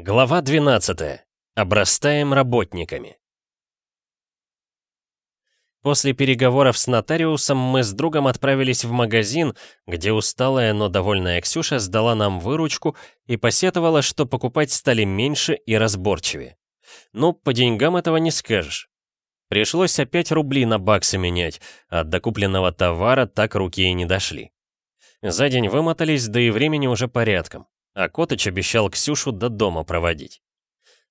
Глава 12. Обрастаем работниками. После переговоров с нотариусом мы с другом отправились в магазин, где усталая, но довольная Ксюша сдала нам выручку и посетовала, что покупать стали меньше и разборчивее. Ну, по деньгам этого не скажешь. Пришлось опять рубли на баксы менять, а до купленного товара так руки и не дошли. За день вымотались, да и времени уже порядком а Котыч обещал Ксюшу до дома проводить.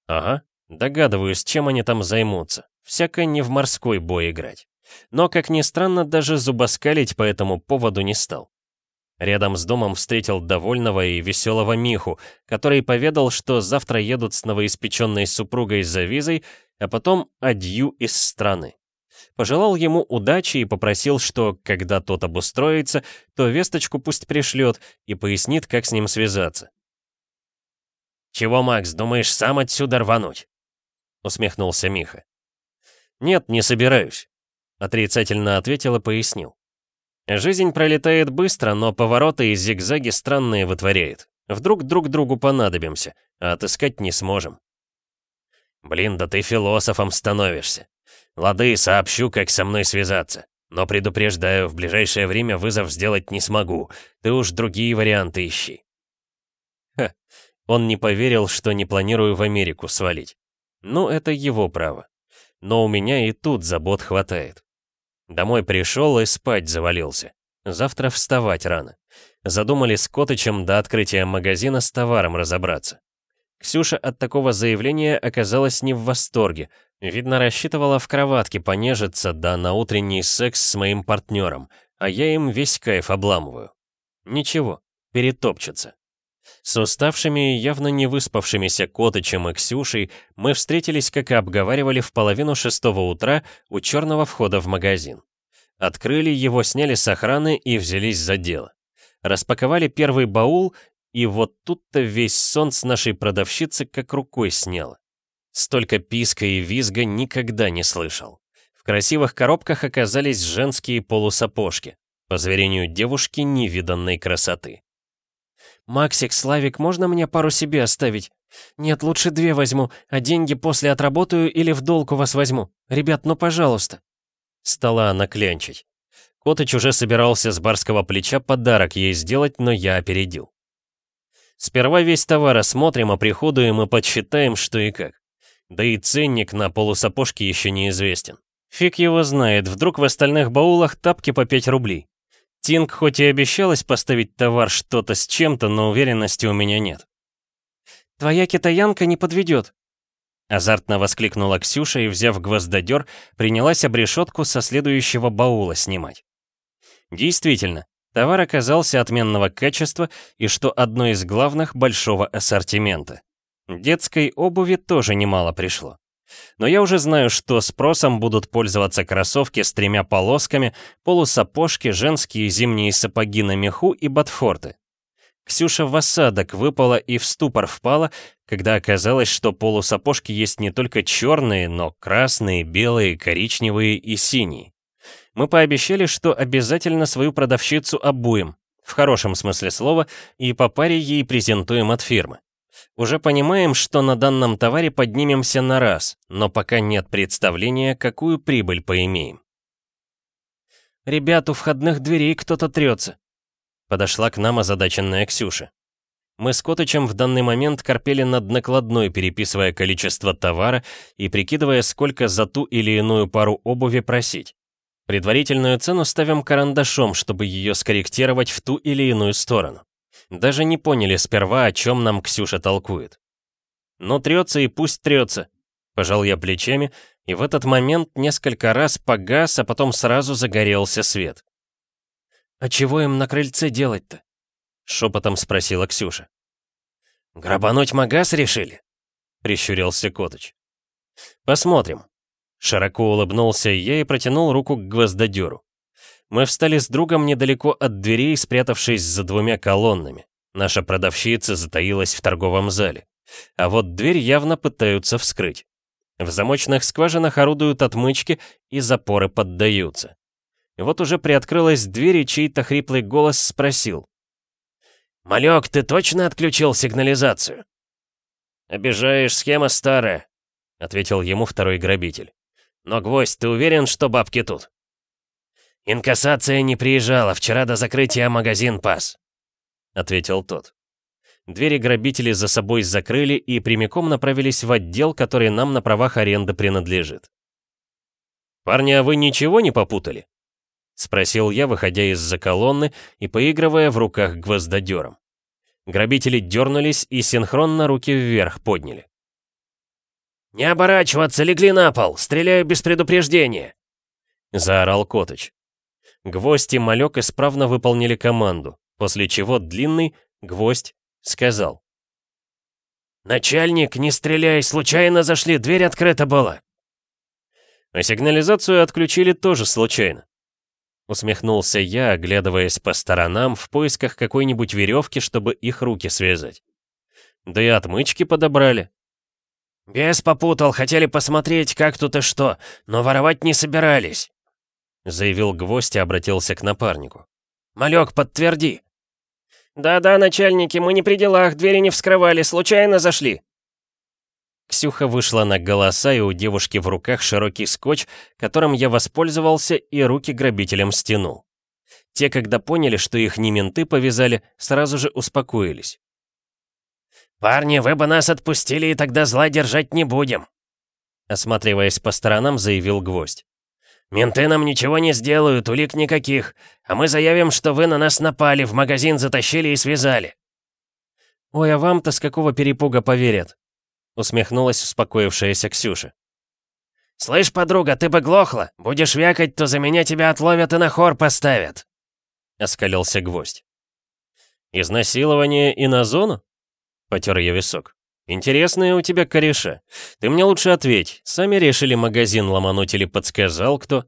Ага, догадываюсь, чем они там займутся. Всяко не в морской бой играть. Но, как ни странно, даже зубоскалить по этому поводу не стал. Рядом с домом встретил довольного и веселого Миху, который поведал, что завтра едут с новоиспеченной супругой за визой, а потом адью из страны. Пожелал ему удачи и попросил, что, когда тот обустроится, то весточку пусть пришлет и пояснит, как с ним связаться. «Чего, Макс, думаешь, сам отсюда рвануть?» Усмехнулся Миха. «Нет, не собираюсь», — отрицательно ответил и пояснил. «Жизнь пролетает быстро, но повороты и зигзаги странные вытворяет. Вдруг друг другу понадобимся, а отыскать не сможем». «Блин, да ты философом становишься. Лады, сообщу, как со мной связаться. Но предупреждаю, в ближайшее время вызов сделать не смогу. Ты уж другие варианты ищи». Ха, он не поверил, что не планирую в Америку свалить. Ну, это его право. Но у меня и тут забот хватает. Домой пришел и спать завалился. Завтра вставать рано. Задумали с Котычем до открытия магазина с товаром разобраться. Ксюша от такого заявления оказалась не в восторге. Видно, рассчитывала в кроватке понежиться, да на утренний секс с моим партнером, а я им весь кайф обламываю. Ничего, перетопчется. С уставшими и явно не выспавшимися Котычем и Ксюшей мы встретились, как и обговаривали, в половину шестого утра у черного входа в магазин. Открыли его, сняли с охраны и взялись за дело. Распаковали первый баул, и вот тут-то весь сон с нашей продавщицы как рукой сняло. Столько писка и визга никогда не слышал. В красивых коробках оказались женские полусапожки, по зверению девушки невиданной красоты. «Максик, Славик, можно мне пару себе оставить? Нет, лучше две возьму, а деньги после отработаю или в долг у вас возьму. Ребят, ну пожалуйста». Стала она клянчить. Котыч уже собирался с барского плеча подарок ей сделать, но я опередил. Сперва весь товар осмотрим, а приходуем и подсчитаем, что и как. Да и ценник на полусапожки еще неизвестен. Фиг его знает, вдруг в остальных баулах тапки по 5 рублей. Тинг хоть и обещалась поставить товар что-то с чем-то, но уверенности у меня нет. «Твоя китаянка не подведет», — азартно воскликнула Ксюша и, взяв гвоздодер, принялась обрешетку со следующего баула снимать. Действительно, товар оказался отменного качества и, что одно из главных, большого ассортимента. Детской обуви тоже немало пришло. Но я уже знаю, что спросом будут пользоваться кроссовки с тремя полосками, полусапожки, женские зимние сапоги на меху и ботфорты. Ксюша в осадок выпала и в ступор впала, когда оказалось, что полусапожки есть не только черные, но красные, белые, коричневые и синие. Мы пообещали, что обязательно свою продавщицу обуем, в хорошем смысле слова, и по паре ей презентуем от фирмы. Уже понимаем, что на данном товаре поднимемся на раз, но пока нет представления, какую прибыль поимеем. «Ребят, у входных дверей кто-то трется», — подошла к нам озадаченная Ксюша. Мы с Котычем в данный момент корпели над накладной, переписывая количество товара и прикидывая, сколько за ту или иную пару обуви просить. Предварительную цену ставим карандашом, чтобы ее скорректировать в ту или иную сторону. Даже не поняли сперва, о чем нам Ксюша толкует. «Ну, трется и пусть трется», — пожал я плечами, и в этот момент несколько раз погас, а потом сразу загорелся свет. «А чего им на крыльце делать-то?» — шепотом спросила Ксюша. «Грабануть магаз решили?» — прищурился Котыч. «Посмотрим». Широко улыбнулся я и протянул руку к гвоздодеру. Мы встали с другом недалеко от дверей, спрятавшись за двумя колоннами. Наша продавщица затаилась в торговом зале. А вот дверь явно пытаются вскрыть. В замочных скважинах орудуют отмычки, и запоры поддаются. Вот уже приоткрылась дверь, и чей-то хриплый голос спросил. «Малек, ты точно отключил сигнализацию?» «Обижаешь, схема старая», — ответил ему второй грабитель. «Но, Гвоздь, ты уверен, что бабки тут?» «Инкассация не приезжала, вчера до закрытия магазин пас», — ответил тот. Двери грабители за собой закрыли и прямиком направились в отдел, который нам на правах аренды принадлежит. «Парни, а вы ничего не попутали?» — спросил я, выходя из-за колонны и поигрывая в руках гвоздодером. Грабители дернулись и синхронно руки вверх подняли. «Не оборачиваться, легли на пол! Стреляю без предупреждения!» — заорал Коточ. Гвоздь и Малек исправно выполнили команду, после чего длинный, гвоздь, сказал. «Начальник, не стреляй, случайно зашли, дверь открыта была». А сигнализацию отключили тоже случайно. Усмехнулся я, оглядываясь по сторонам в поисках какой-нибудь веревки, чтобы их руки связать. Да и отмычки подобрали. «Бес попутал, хотели посмотреть, как тут и что, но воровать не собирались», заявил гвоздь и обратился к напарнику. «Малек, подтверди». «Да-да, начальники, мы не при делах, двери не вскрывали, случайно зашли». Ксюха вышла на голоса, и у девушки в руках широкий скотч, которым я воспользовался и руки грабителям стянул. Те, когда поняли, что их не менты повязали, сразу же успокоились. «Парни, вы бы нас отпустили, и тогда зла держать не будем», осматриваясь по сторонам, заявил гвоздь. «Менты нам ничего не сделают, улик никаких, а мы заявим, что вы на нас напали, в магазин затащили и связали». «Ой, а вам-то с какого перепуга поверят?» усмехнулась успокоившаяся Ксюша. «Слышь, подруга, ты бы глохла. Будешь вякать, то за меня тебя отловят и на хор поставят!» Оскалился гвоздь. «Изнасилование и на зону?» Потер я висок. «Интересные у тебя кореша. Ты мне лучше ответь, сами решили магазин ломануть или подсказал кто?»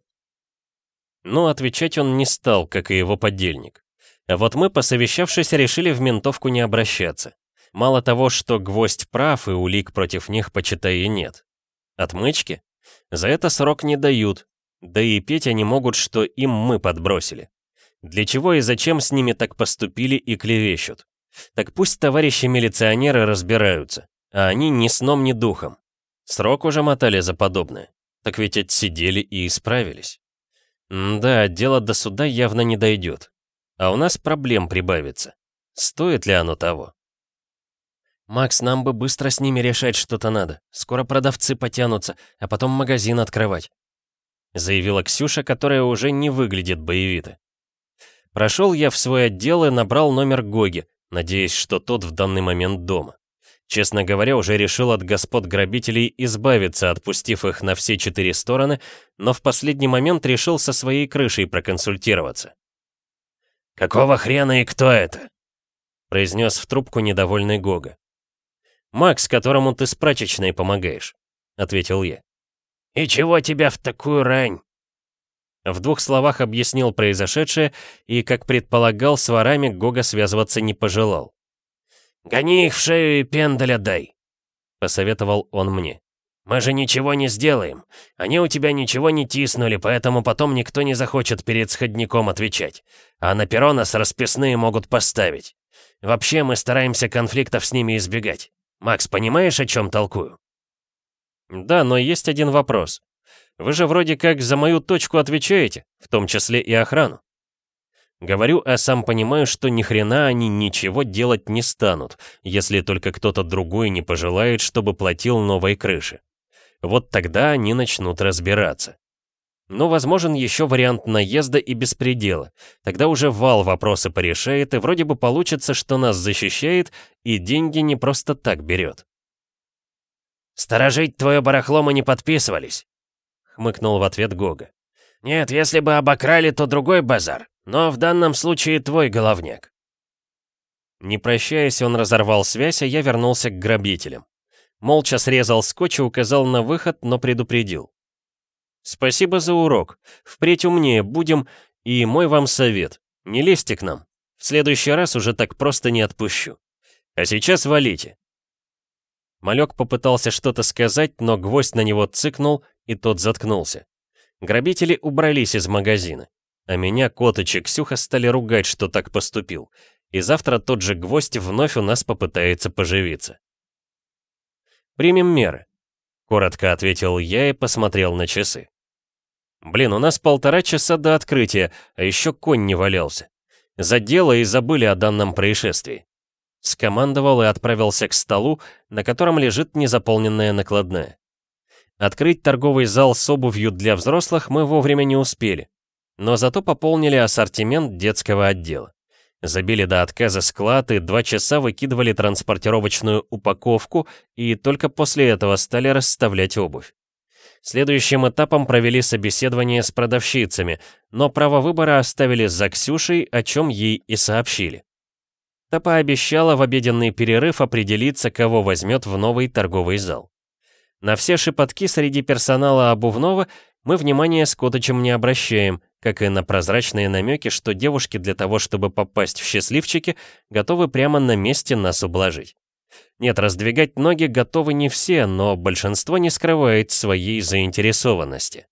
Ну, отвечать он не стал, как и его подельник. А вот мы, посовещавшись, решили в ментовку не обращаться. Мало того, что гвоздь прав и улик против них, почитай, и нет. Отмычки? За это срок не дают. Да и петь они могут, что им мы подбросили. Для чего и зачем с ними так поступили и клевещут? Так пусть товарищи милиционеры разбираются, а они ни сном, ни духом. Срок уже мотали за подобное. Так ведь отсидели и исправились. М да, дело до суда явно не дойдет. А у нас проблем прибавится. Стоит ли оно того? «Макс, нам бы быстро с ними решать что-то надо. Скоро продавцы потянутся, а потом магазин открывать», заявила Ксюша, которая уже не выглядит боевито. Прошел я в свой отдел и набрал номер Гоги, надеясь, что тот в данный момент дома. Честно говоря, уже решил от господ грабителей избавиться, отпустив их на все четыре стороны, но в последний момент решил со своей крышей проконсультироваться. «Какого хрена и кто это?» произнес в трубку недовольный Гога. «Макс, которому ты с прачечной помогаешь», — ответил я. «И чего тебя в такую рань?» В двух словах объяснил произошедшее и, как предполагал, с ворами Гога связываться не пожелал. «Гони их в шею и пендаля дай», — посоветовал он мне. «Мы же ничего не сделаем. Они у тебя ничего не тиснули, поэтому потом никто не захочет перед сходником отвечать. А на перо нас расписные могут поставить. Вообще мы стараемся конфликтов с ними избегать. Макс, понимаешь, о чем толкую?» «Да, но есть один вопрос. Вы же вроде как за мою точку отвечаете, в том числе и охрану. Говорю, а сам понимаю, что ни хрена они ничего делать не станут, если только кто-то другой не пожелает, чтобы платил новой крыши. Вот тогда они начнут разбираться. Но возможен еще вариант наезда и беспредела. Тогда уже вал вопросы порешает, и вроде бы получится, что нас защищает, и деньги не просто так берет. «Сторожить твое барахло мы не подписывались», — хмыкнул в ответ Гога. «Нет, если бы обокрали, то другой базар, но в данном случае твой головняк». Не прощаясь, он разорвал связь, а я вернулся к грабителям. Молча срезал скотч и указал на выход, но предупредил. Спасибо за урок. Впредь умнее будем, и мой вам совет. Не лезьте к нам. В следующий раз уже так просто не отпущу. А сейчас валите. Малек попытался что-то сказать, но гвоздь на него цыкнул, и тот заткнулся. Грабители убрались из магазина. А меня Котыч и Ксюха стали ругать, что так поступил. И завтра тот же гвоздь вновь у нас попытается поживиться. Примем меры», — коротко ответил я и посмотрел на часы. «Блин, у нас полтора часа до открытия, а еще конь не валялся. За дело и забыли о данном происшествии». Скомандовал и отправился к столу, на котором лежит незаполненная накладная. Открыть торговый зал с обувью для взрослых мы вовремя не успели, но зато пополнили ассортимент детского отдела. Забили до отказа склад и два часа выкидывали транспортировочную упаковку и только после этого стали расставлять обувь. Следующим этапом провели собеседование с продавщицами, но право выбора оставили за Ксюшей, о чем ей и сообщили. Та пообещала в обеденный перерыв определиться, кого возьмет в новый торговый зал. На все шепотки среди персонала обувного мы внимания с Коточем не обращаем, как и на прозрачные намеки, что девушки для того, чтобы попасть в счастливчики, готовы прямо на месте нас ублажить. Нет, раздвигать ноги готовы не все, но большинство не скрывает своей заинтересованности.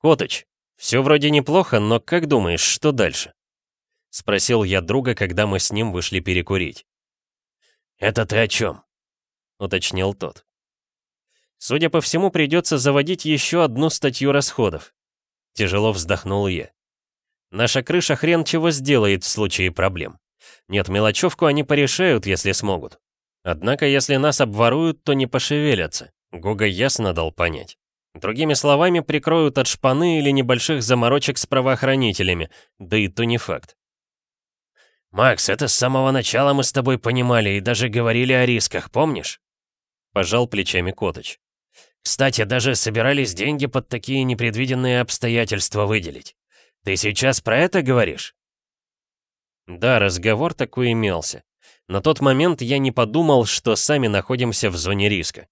«Коточ, все вроде неплохо, но как думаешь, что дальше?» — спросил я друга, когда мы с ним вышли перекурить. «Это ты о чем?» — уточнил тот. «Судя по всему, придется заводить еще одну статью расходов». Тяжело вздохнул я. «Наша крыша хрен чего сделает в случае проблем. Нет, мелочевку они порешают, если смогут. Однако, если нас обворуют, то не пошевелятся. Гога ясно дал понять. Другими словами, прикроют от шпаны или небольших заморочек с правоохранителями, да и то не факт. «Макс, это с самого начала мы с тобой понимали и даже говорили о рисках, помнишь?» Пожал плечами Коточ. «Кстати, даже собирались деньги под такие непредвиденные обстоятельства выделить. Ты сейчас про это говоришь?» Да, разговор такой имелся. На тот момент я не подумал, что сами находимся в зоне риска.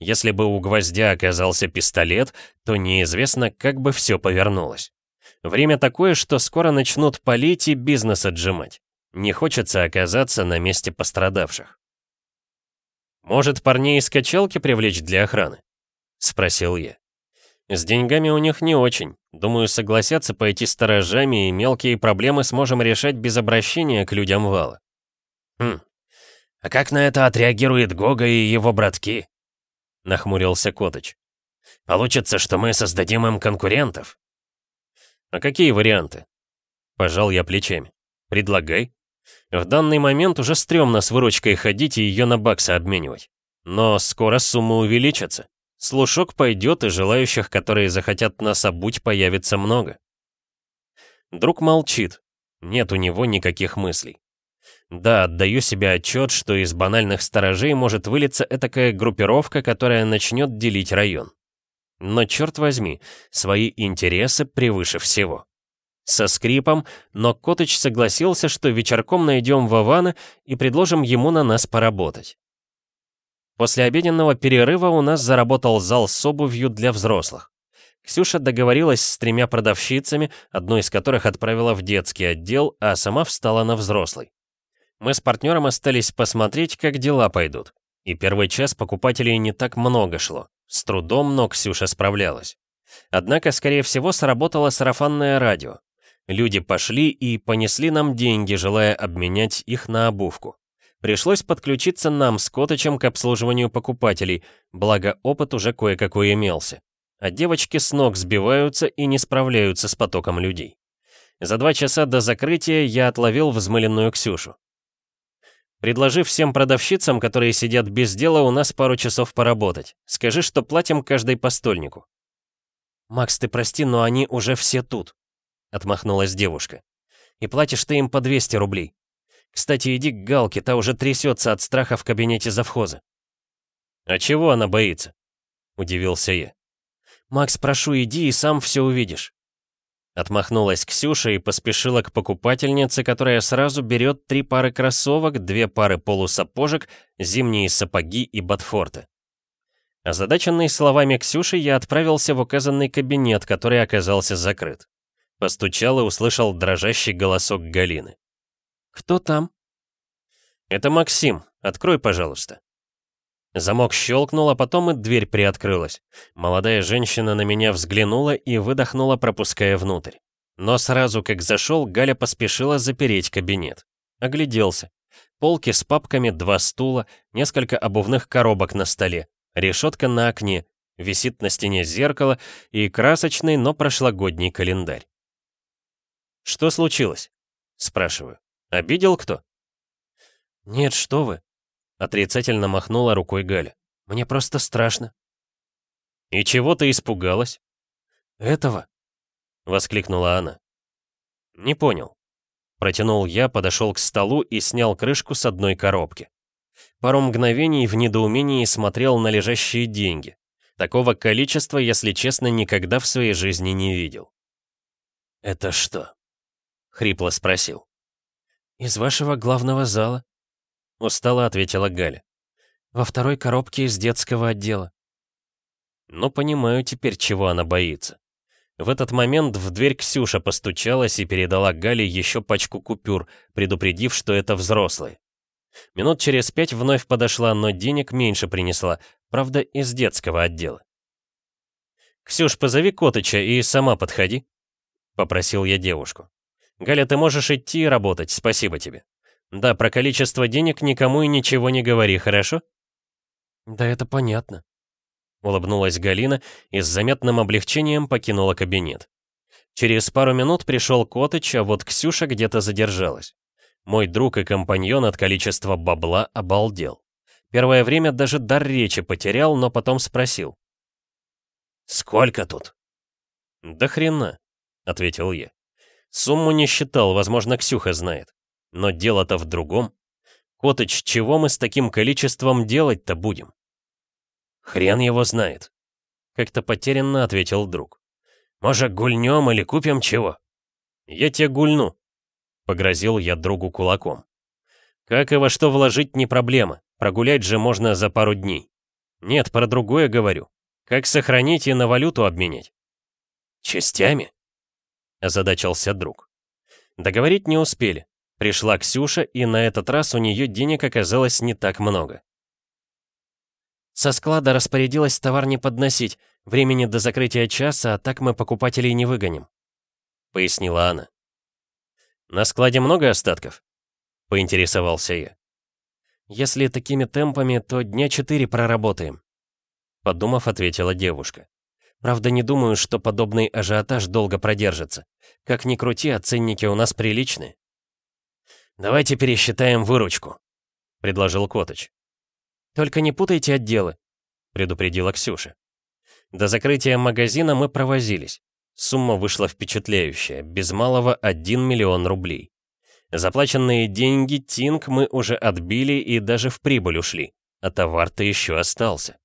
Если бы у гвоздя оказался пистолет, то неизвестно, как бы все повернулось. Время такое, что скоро начнут палить и бизнес отжимать. Не хочется оказаться на месте пострадавших. «Может, парней из качалки привлечь для охраны?» — спросил я. «С деньгами у них не очень. Думаю, согласятся пойти сторожами, и мелкие проблемы сможем решать без обращения к людям вала». «Хм, а как на это отреагирует Гога и его братки?» — нахмурился Коточ. «Получится, что мы создадим им конкурентов». «А какие варианты?» Пожал я плечами. «Предлагай». В данный момент уже стрёмно с выручкой ходить и ее на баксы обменивать. Но скоро сумма увеличится. Слушок пойдет, и желающих, которые захотят нас обуть, появится много. Друг молчит. Нет у него никаких мыслей. Да, отдаю себе отчет, что из банальных сторожей может вылиться этакая группировка, которая начнет делить район. Но черт возьми, свои интересы превыше всего со скрипом, но Котыч согласился, что вечерком найдем Вована и предложим ему на нас поработать. После обеденного перерыва у нас заработал зал с обувью для взрослых. Ксюша договорилась с тремя продавщицами, одной из которых отправила в детский отдел, а сама встала на взрослый. Мы с партнером остались посмотреть, как дела пойдут. И первый час покупателей не так много шло. С трудом, но Ксюша справлялась. Однако, скорее всего, сработало сарафанное радио. Люди пошли и понесли нам деньги, желая обменять их на обувку. Пришлось подключиться нам с Коточем к обслуживанию покупателей, благо опыт уже кое-какой имелся. А девочки с ног сбиваются и не справляются с потоком людей. За два часа до закрытия я отловил взмыленную Ксюшу. Предложи всем продавщицам, которые сидят без дела, у нас пару часов поработать. Скажи, что платим каждой постольнику. Макс, ты прости, но они уже все тут. — отмахнулась девушка. «И платишь ты им по 200 рублей. Кстати, иди к Галке, та уже трясется от страха в кабинете завхоза». «А чего она боится?» — удивился я. «Макс, прошу, иди и сам все увидишь». Отмахнулась Ксюша и поспешила к покупательнице, которая сразу берет три пары кроссовок, две пары полусапожек, зимние сапоги и ботфорты. Озадаченный словами Ксюши, я отправился в указанный кабинет, который оказался закрыт. Постучал и услышал дрожащий голосок Галины. «Кто там?» «Это Максим. Открой, пожалуйста». Замок щелкнул, а потом и дверь приоткрылась. Молодая женщина на меня взглянула и выдохнула, пропуская внутрь. Но сразу как зашел, Галя поспешила запереть кабинет. Огляделся. Полки с папками, два стула, несколько обувных коробок на столе, решетка на окне, висит на стене зеркало и красочный, но прошлогодний календарь. «Что случилось?» — спрашиваю. «Обидел кто?» «Нет, что вы!» — отрицательно махнула рукой Галя. «Мне просто страшно». «И чего ты испугалась?» «Этого?» — воскликнула она. «Не понял». Протянул я, подошел к столу и снял крышку с одной коробки. Пару мгновений в недоумении смотрел на лежащие деньги. Такого количества, если честно, никогда в своей жизни не видел. «Это что?» — хрипло спросил. «Из вашего главного зала», — устало ответила Галя. «Во второй коробке из детского отдела». Ну, понимаю теперь, чего она боится. В этот момент в дверь Ксюша постучалась и передала Гале еще пачку купюр, предупредив, что это взрослые. Минут через пять вновь подошла, но денег меньше принесла, правда, из детского отдела. «Ксюш, позови Котыча и сама подходи», — попросил я девушку. «Галя, ты можешь идти и работать, спасибо тебе. Да, про количество денег никому и ничего не говори, хорошо?» «Да это понятно», Улыбнулась Галина и с заметным облегчением покинула кабинет. Через пару минут пришел Котыч, а вот Ксюша где-то задержалась. Мой друг и компаньон от количества бабла обалдел. Первое время даже дар речи потерял, но потом спросил. «Сколько тут?» «Да хрена», — ответил я. Сумму не считал, возможно, Ксюха знает. Но дело-то в другом. Котыч, чего мы с таким количеством делать-то будем? «Хрен его знает», — как-то потерянно ответил друг. «Может, гульнем или купим чего?» «Я тебе гульну», — погрозил я другу кулаком. «Как и во что вложить не проблема, прогулять же можно за пару дней. Нет, про другое говорю. Как сохранить и на валюту обменять?» «Частями?» — озадачился друг. Договорить не успели. Пришла Ксюша, и на этот раз у нее денег оказалось не так много. Со склада распорядилась товар не подносить, времени до закрытия часа, а так мы покупателей не выгоним», — пояснила она. «На складе много остатков?» — поинтересовался я. «Если такими темпами, то дня четыре проработаем», — подумав, ответила девушка. «Правда, не думаю, что подобный ажиотаж долго продержится. Как ни крути, а у нас приличные». «Давайте пересчитаем выручку», — предложил Коточ. «Только не путайте отделы», — предупредила Ксюша. До закрытия магазина мы провозились. Сумма вышла впечатляющая, без малого 1 миллион рублей. Заплаченные деньги Тинг мы уже отбили и даже в прибыль ушли, а товар-то еще остался.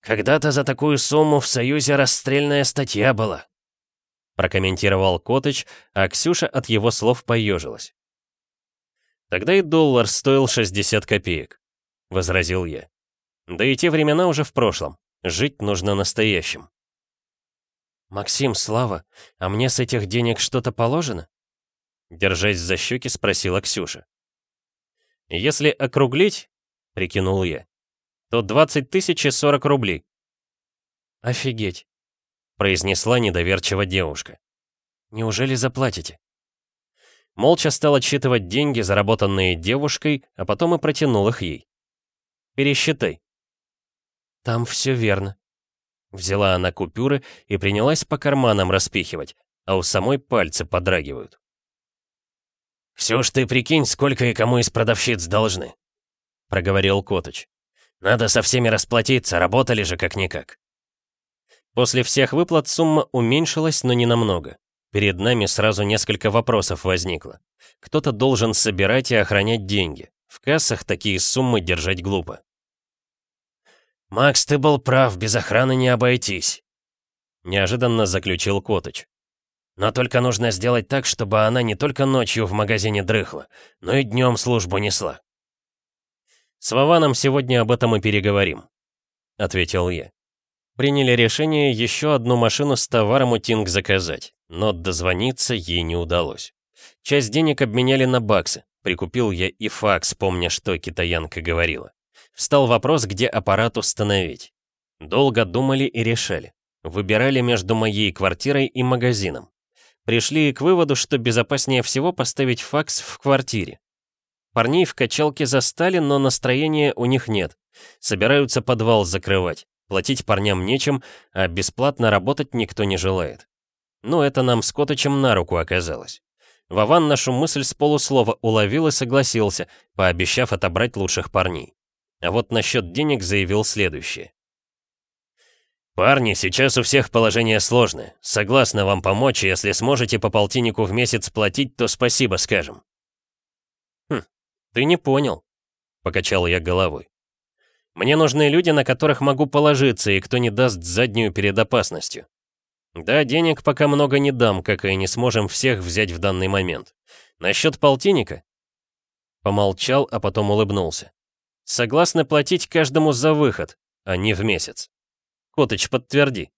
«Когда-то за такую сумму в Союзе расстрельная статья была», прокомментировал Котыч, а Ксюша от его слов поежилась. Тогда и доллар стоил 60 копеек, возразил я. Да и те времена уже в прошлом. Жить нужно настоящим. «Максим, Слава, а мне с этих денег что-то положено?» Держась за щеки, спросила Ксюша. «Если округлить, — прикинул я, — то 20 тысяч и 40 рублей». «Офигеть!» — произнесла недоверчиво девушка. «Неужели заплатите?» Молча стал отсчитывать деньги, заработанные девушкой, а потом и протянул их ей. «Пересчитай». «Там все верно». Взяла она купюры и принялась по карманам распихивать, а у самой пальцы подрагивают. «Все ж ты прикинь, сколько и кому из продавщиц должны», — проговорил Коточ. «Надо со всеми расплатиться, работали же как-никак». После всех выплат сумма уменьшилась, но не намного. Перед нами сразу несколько вопросов возникло. Кто-то должен собирать и охранять деньги. В кассах такие суммы держать глупо. «Макс, ты был прав, без охраны не обойтись», — неожиданно заключил Котыч. «Но только нужно сделать так, чтобы она не только ночью в магазине дрыхла, но и днем службу несла». «С Вованом сегодня об этом и переговорим», — ответил я. Приняли решение еще одну машину с товаром у Тинг заказать но дозвониться ей не удалось. Часть денег обменяли на баксы. Прикупил я и факс, помня, что китаянка говорила. Встал вопрос, где аппарат установить. Долго думали и решали. Выбирали между моей квартирой и магазином. Пришли к выводу, что безопаснее всего поставить факс в квартире. Парней в качалке застали, но настроения у них нет. Собираются подвал закрывать. Платить парням нечем, а бесплатно работать никто не желает. Но это нам с Коточем на руку оказалось. Вован нашу мысль с полуслова уловил и согласился, пообещав отобрать лучших парней. А вот насчет денег заявил следующее. «Парни, сейчас у всех положение сложное. Согласна вам помочь, если сможете по полтиннику в месяц платить, то спасибо скажем». «Хм, ты не понял», — покачал я головой. «Мне нужны люди, на которых могу положиться, и кто не даст заднюю перед опасностью. Да, денег пока много не дам, как и не сможем всех взять в данный момент. Насчет полтинника?» Помолчал, а потом улыбнулся. «Согласны платить каждому за выход, а не в месяц. Котыч, подтверди».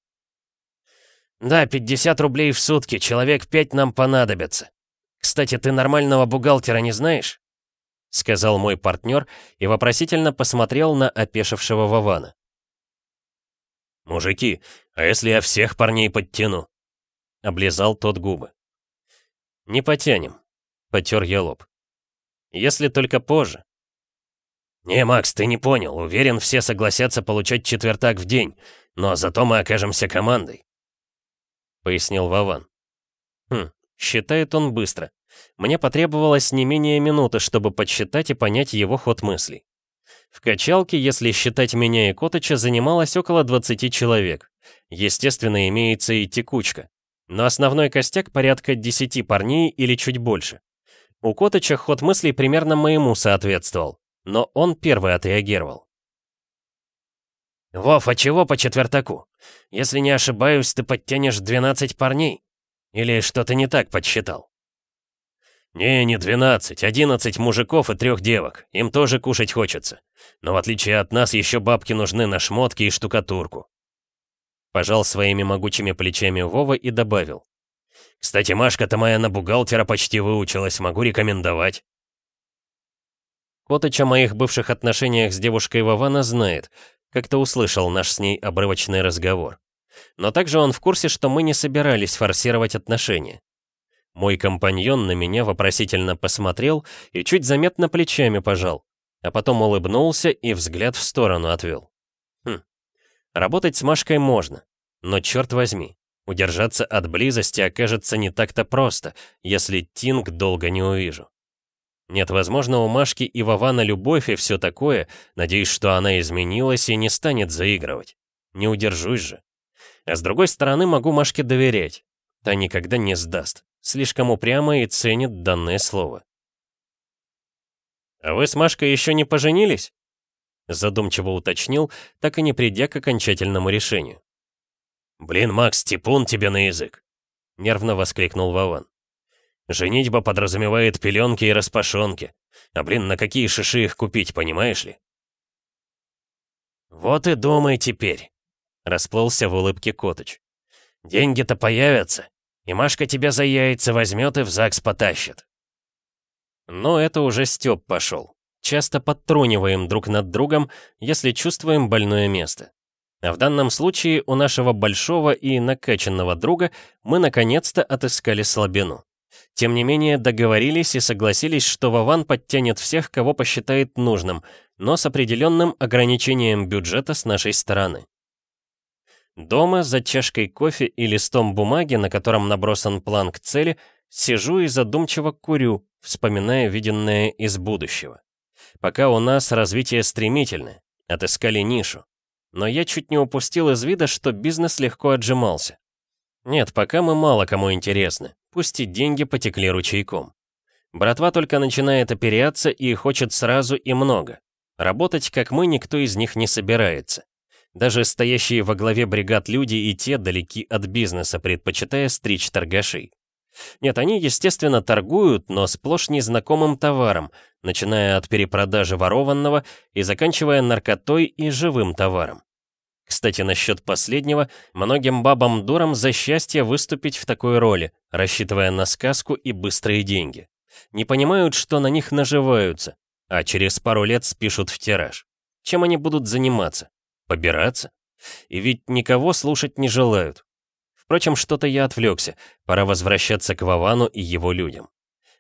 «Да, 50 рублей в сутки, человек 5 нам понадобится. Кстати, ты нормального бухгалтера не знаешь?» Сказал мой партнер и вопросительно посмотрел на опешившего Вована. «Мужики, а если я всех парней подтяну?» Облизал тот губы. «Не потянем», — потер я лоб. «Если только позже». «Не, Макс, ты не понял. Уверен, все согласятся получать четвертак в день, но зато мы окажемся командой», — пояснил Вован. «Хм, считает он быстро. Мне потребовалось не менее минуты, чтобы подсчитать и понять его ход мыслей. В качалке, если считать меня и Коточа, занималось около 20 человек. Естественно, имеется и текучка. Но основной костяк порядка 10 парней или чуть больше. У Коточа ход мыслей примерно моему соответствовал, но он первый отреагировал. «Вов, а чего по четвертаку? Если не ошибаюсь, ты подтянешь 12 парней? Или что-то не так подсчитал?» «Не, не 12, 11 мужиков и трех девок. Им тоже кушать хочется. Но в отличие от нас, еще бабки нужны на шмотки и штукатурку». Пожал своими могучими плечами Вова и добавил. «Кстати, Машка-то моя на бухгалтера почти выучилась, могу рекомендовать». Котыч о моих бывших отношениях с девушкой Вована знает. Как-то услышал наш с ней обрывочный разговор. Но также он в курсе, что мы не собирались форсировать отношения. Мой компаньон на меня вопросительно посмотрел и чуть заметно плечами пожал, а потом улыбнулся и взгляд в сторону отвел. Хм, работать с Машкой можно, но черт возьми, удержаться от близости окажется не так-то просто, если Тинг долго не увижу. Нет, возможно, у Машки и Вована любовь и все такое, надеюсь, что она изменилась и не станет заигрывать. Не удержусь же. А с другой стороны, могу Машке доверять. Та никогда не сдаст. Слишком упрямо и ценит данное слово. «А вы с Машкой еще не поженились?» Задумчиво уточнил, так и не придя к окончательному решению. «Блин, Макс, типун тебе на язык!» Нервно воскликнул Вован. «Женитьба подразумевает пеленки и распашонки. А блин, на какие шиши их купить, понимаешь ли?» «Вот и думай теперь», — расплылся в улыбке Коточ. «Деньги-то появятся, и Машка тебя за яйца возьмет и в ЗАГС потащит. Но это уже Степ пошел. Часто подтруниваем друг над другом, если чувствуем больное место. А в данном случае у нашего большого и накачанного друга мы наконец-то отыскали слабину. Тем не менее договорились и согласились, что Вован подтянет всех, кого посчитает нужным, но с определенным ограничением бюджета с нашей стороны. Дома, за чашкой кофе и листом бумаги, на котором набросан план к цели, сижу и задумчиво курю, вспоминая виденное из будущего. Пока у нас развитие стремительное, отыскали нишу. Но я чуть не упустил из вида, что бизнес легко отжимался. Нет, пока мы мало кому интересны, пусть и деньги потекли ручейком. Братва только начинает оперяться и хочет сразу и много. Работать, как мы, никто из них не собирается. Даже стоящие во главе бригад люди и те далеки от бизнеса, предпочитая стричь торгашей. Нет, они, естественно, торгуют, но сплошь незнакомым товаром, начиная от перепродажи ворованного и заканчивая наркотой и живым товаром. Кстати, насчет последнего, многим бабам-дурам за счастье выступить в такой роли, рассчитывая на сказку и быстрые деньги. Не понимают, что на них наживаются, а через пару лет спишут в тираж. Чем они будут заниматься? Побираться? И ведь никого слушать не желают. Впрочем, что-то я отвлекся. Пора возвращаться к Вовану и его людям.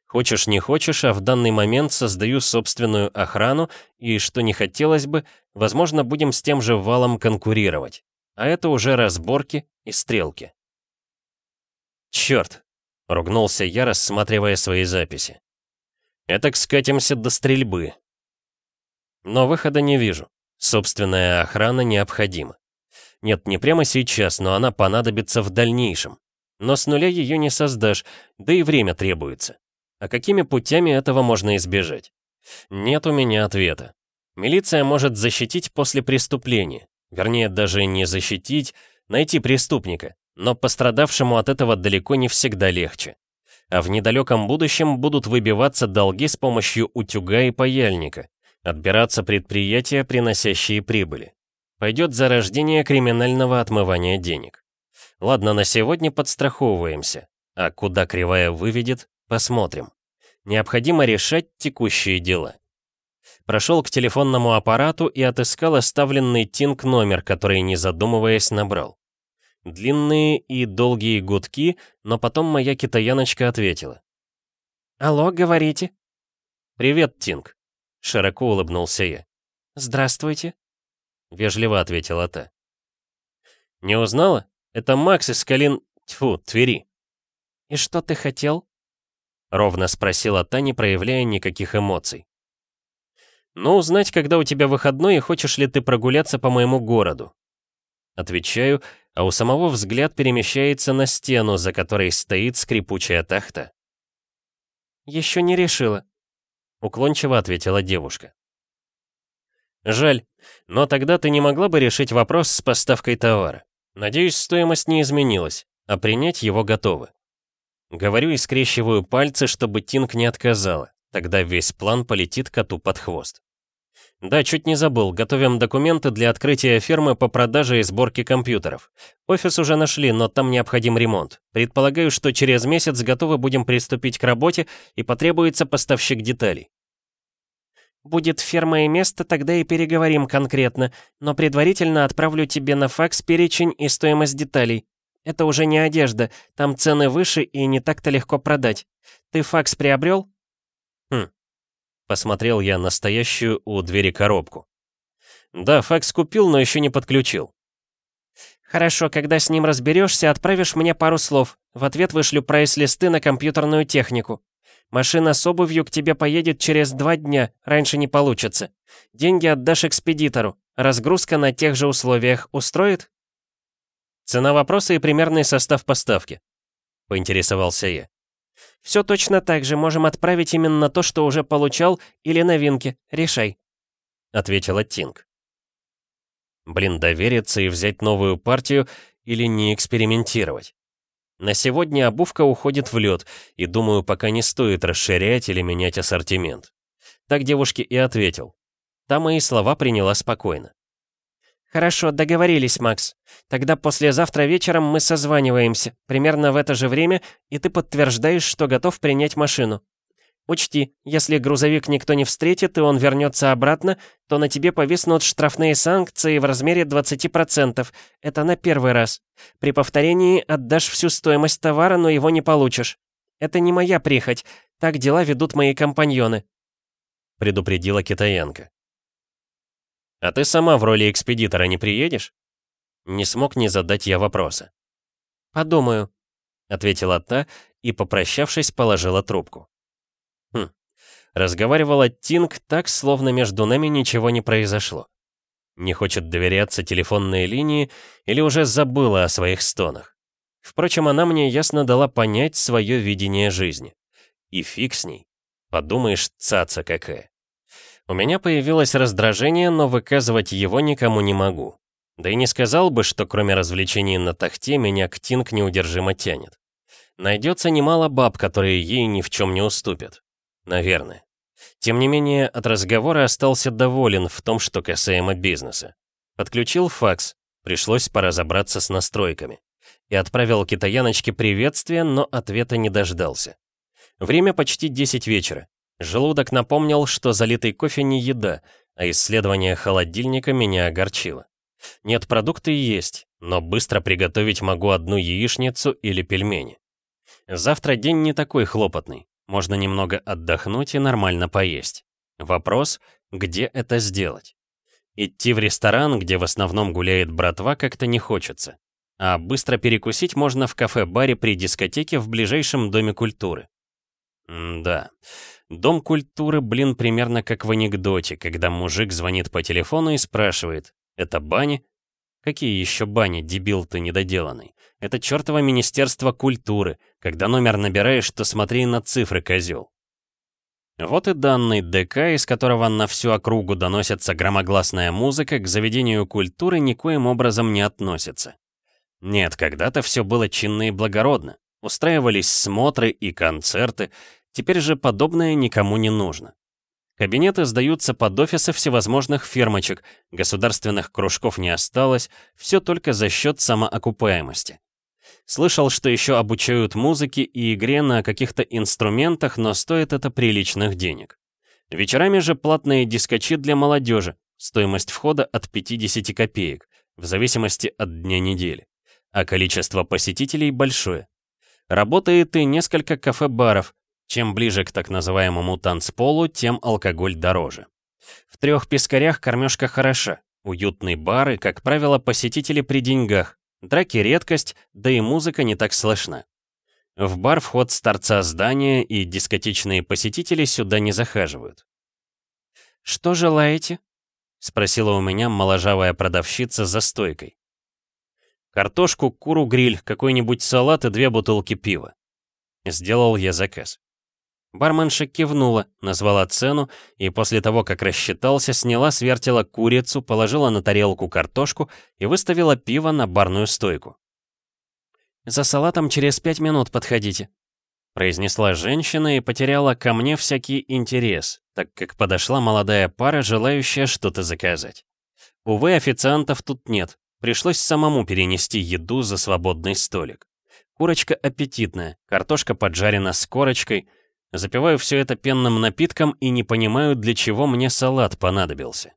Хочешь не хочешь, а в данный момент создаю собственную охрану, и, что не хотелось бы, возможно, будем с тем же валом конкурировать. А это уже разборки и стрелки. Черт! ругнулся я, рассматривая свои записи. «Этак скатимся до стрельбы». Но выхода не вижу. Собственная охрана необходима. Нет, не прямо сейчас, но она понадобится в дальнейшем. Но с нуля ее не создашь, да и время требуется. А какими путями этого можно избежать? Нет у меня ответа. Милиция может защитить после преступления. Вернее, даже не защитить, найти преступника. Но пострадавшему от этого далеко не всегда легче. А в недалеком будущем будут выбиваться долги с помощью утюга и паяльника, отбираться предприятия, приносящие прибыли. Пойдет зарождение криминального отмывания денег. Ладно, на сегодня подстраховываемся. А куда кривая выведет, посмотрим. Необходимо решать текущие дела. Прошел к телефонному аппарату и отыскал оставленный Тинг номер, который, не задумываясь, набрал. Длинные и долгие гудки, но потом моя китаяночка ответила. «Алло, говорите?» «Привет, Тинг», — широко улыбнулся я. «Здравствуйте», — вежливо ответила та. «Не узнала? Это Макс из Калин... Тьфу, Твери». «И что ты хотел?» — ровно спросила та, не проявляя никаких эмоций. «Ну, узнать, когда у тебя выходной и хочешь ли ты прогуляться по моему городу». Отвечаю, а у самого взгляд перемещается на стену, за которой стоит скрипучая тахта. «Еще не решила», — уклончиво ответила девушка. «Жаль, но тогда ты не могла бы решить вопрос с поставкой товара. Надеюсь, стоимость не изменилась, а принять его готовы». Говорю и скрещиваю пальцы, чтобы Тинг не отказала. Тогда весь план полетит коту под хвост. Да, чуть не забыл, готовим документы для открытия фермы по продаже и сборке компьютеров. Офис уже нашли, но там необходим ремонт. Предполагаю, что через месяц готовы будем приступить к работе и потребуется поставщик деталей. Будет ферма и место, тогда и переговорим конкретно, но предварительно отправлю тебе на факс перечень и стоимость деталей. Это уже не одежда, там цены выше и не так-то легко продать. Ты факс приобрел? Хм, Посмотрел я настоящую у двери коробку. Да, факс купил, но еще не подключил. Хорошо, когда с ним разберешься, отправишь мне пару слов. В ответ вышлю прайс-листы на компьютерную технику. Машина с обувью к тебе поедет через два дня, раньше не получится. Деньги отдашь экспедитору. Разгрузка на тех же условиях устроит? Цена вопроса и примерный состав поставки. Поинтересовался я. Все точно так же, можем отправить именно то, что уже получал, или новинки. Решай. Ответила Тинг. Блин, довериться и взять новую партию или не экспериментировать. На сегодня обувка уходит в лед, и думаю, пока не стоит расширять или менять ассортимент. Так девушке и ответил. Та мои слова приняла спокойно. «Хорошо, договорились, Макс. Тогда послезавтра вечером мы созваниваемся, примерно в это же время, и ты подтверждаешь, что готов принять машину. Учти, если грузовик никто не встретит и он вернется обратно, то на тебе повиснут штрафные санкции в размере 20%. Это на первый раз. При повторении отдашь всю стоимость товара, но его не получишь. Это не моя прихоть. Так дела ведут мои компаньоны», — предупредила китаянка. «А ты сама в роли экспедитора не приедешь?» Не смог не задать я вопроса. «Подумаю», — ответила та и, попрощавшись, положила трубку. Хм, разговаривала Тинг так, словно между нами ничего не произошло. Не хочет доверяться телефонной линии или уже забыла о своих стонах. Впрочем, она мне ясно дала понять свое видение жизни. И фиг с ней. Подумаешь, цаца какая. У меня появилось раздражение, но выказывать его никому не могу. Да и не сказал бы, что кроме развлечений на тахте меня к Тинг неудержимо тянет. Найдется немало баб, которые ей ни в чем не уступят. Наверное. Тем не менее, от разговора остался доволен в том, что касаемо бизнеса. Подключил факс, пришлось поразобраться с настройками. И отправил китаяночке приветствие, но ответа не дождался. Время почти 10 вечера. Желудок напомнил, что залитый кофе не еда, а исследование холодильника меня огорчило. Нет, продукты есть, но быстро приготовить могу одну яичницу или пельмени. Завтра день не такой хлопотный. Можно немного отдохнуть и нормально поесть. Вопрос, где это сделать? Идти в ресторан, где в основном гуляет братва, как-то не хочется. А быстро перекусить можно в кафе-баре при дискотеке в ближайшем Доме культуры. М да. Дом культуры, блин, примерно как в анекдоте, когда мужик звонит по телефону и спрашивает, «Это бани?» Какие еще бани, дебил ты недоделанный? Это чертово Министерство культуры. Когда номер набираешь, то смотри на цифры, козел. Вот и данный ДК, из которого на всю округу доносится громогласная музыка, к заведению культуры никоим образом не относится. Нет, когда-то все было чинно и благородно. Устраивались смотры и концерты, теперь же подобное никому не нужно. Кабинеты сдаются под офисы всевозможных фермочек, государственных кружков не осталось, все только за счет самоокупаемости. Слышал, что еще обучают музыке и игре на каких-то инструментах, но стоит это приличных денег. Вечерами же платные дискочи для молодежи, стоимость входа от 50 копеек, в зависимости от дня недели. А количество посетителей большое. Работает и несколько кафе-баров, чем ближе к так называемому танцполу, тем алкоголь дороже. В трех пескарях кормежка хороша, уютные бары, как правило, посетители при деньгах, драки редкость, да и музыка не так слышна. В бар вход с торца здания, и дискотечные посетители сюда не захаживают. «Что желаете?» — спросила у меня моложавая продавщица за стойкой. «Картошку, куру, гриль, какой-нибудь салат и две бутылки пива». Сделал я заказ. Барменша кивнула, назвала цену и после того, как рассчитался, сняла с вертела курицу, положила на тарелку картошку и выставила пиво на барную стойку. «За салатом через пять минут подходите», — произнесла женщина и потеряла ко мне всякий интерес, так как подошла молодая пара, желающая что-то заказать. Увы, официантов тут нет, пришлось самому перенести еду за свободный столик. Курочка аппетитная, картошка поджарена с корочкой — Запиваю все это пенным напитком и не понимаю, для чего мне салат понадобился.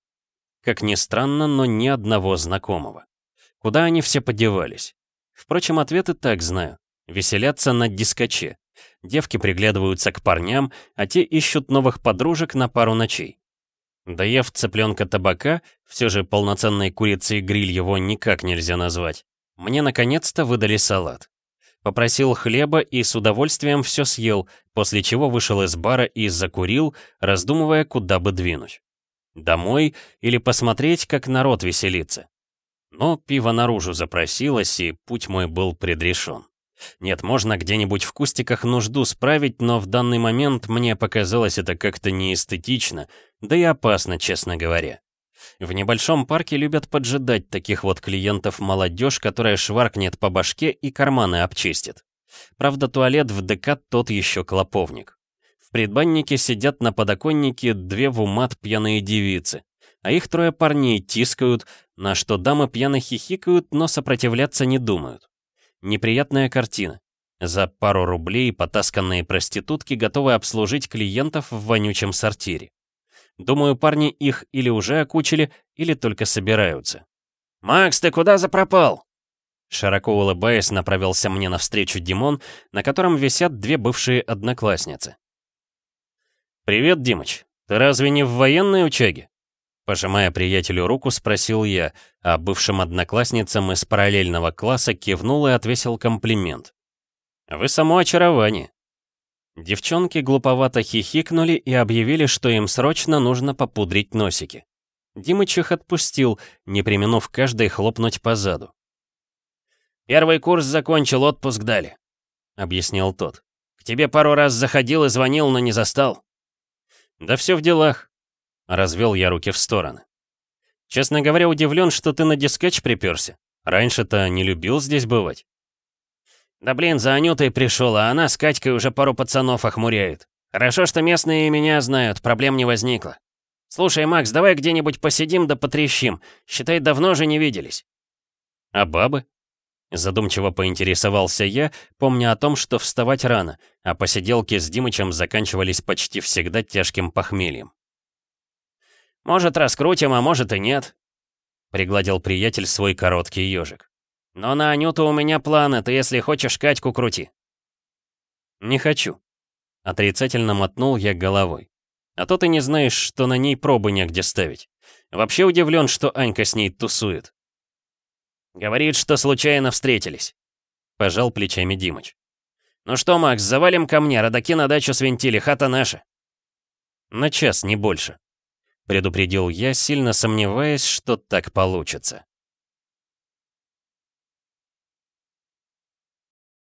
Как ни странно, но ни одного знакомого. Куда они все подевались? Впрочем, ответ и так знаю. Веселятся на дискоче. Девки приглядываются к парням, а те ищут новых подружек на пару ночей. Доев цыпленка табака, все же полноценной курицей гриль его никак нельзя назвать, мне наконец-то выдали салат. Попросил хлеба и с удовольствием все съел, после чего вышел из бара и закурил, раздумывая, куда бы двинуть. Домой или посмотреть, как народ веселится. Но пиво наружу запросилось, и путь мой был предрешен. Нет, можно где-нибудь в кустиках нужду справить, но в данный момент мне показалось это как-то неэстетично, да и опасно, честно говоря. В небольшом парке любят поджидать таких вот клиентов молодежь, которая шваркнет по башке и карманы обчистит. Правда, туалет в ДК тот еще клоповник. В предбаннике сидят на подоконнике две в умат пьяные девицы, а их трое парней тискают, на что дамы пьяно хихикают, но сопротивляться не думают. Неприятная картина. За пару рублей потасканные проститутки готовы обслужить клиентов в вонючем сортире. Думаю, парни их или уже окучили, или только собираются. «Макс, ты куда запропал?» Широко улыбаясь, направился мне навстречу Димон, на котором висят две бывшие одноклассницы. «Привет, Димыч. Ты разве не в военной учеге?» Пожимая приятелю руку, спросил я, а бывшим одноклассницам из параллельного класса кивнул и отвесил комплимент. «Вы само очарование. Девчонки глуповато хихикнули и объявили, что им срочно нужно попудрить носики. Димыч их отпустил, не применув каждой хлопнуть по заду. «Первый курс закончил, отпуск дали», — объяснил тот. «К тебе пару раз заходил и звонил, но не застал». «Да все в делах», — развел я руки в стороны. «Честно говоря, удивлен, что ты на дискач приперся. Раньше-то не любил здесь бывать». «Да блин, за Анютой пришел, а она с Катькой уже пару пацанов охмуряет. Хорошо, что местные меня знают, проблем не возникло. Слушай, Макс, давай где-нибудь посидим да потрещим. Считай, давно же не виделись». «А бабы?» Задумчиво поинтересовался я, помня о том, что вставать рано, а посиделки с Димычем заканчивались почти всегда тяжким похмельем. «Может, раскрутим, а может и нет», — пригладил приятель свой короткий ежик. «Но на Анюту у меня планы, ты если хочешь Катьку крути». «Не хочу», — Отрицательно мотнул я головой. А то ты не знаешь, что на ней пробы негде ставить. Вообще удивлен, что Анька с ней тусует. Говорит, что случайно встретились. Пожал плечами Димыч. «Ну что, Макс, завалим ко мне, родаки на дачу свинтили, хата наша». «На час, не больше», — предупредил я, сильно сомневаясь, что так получится.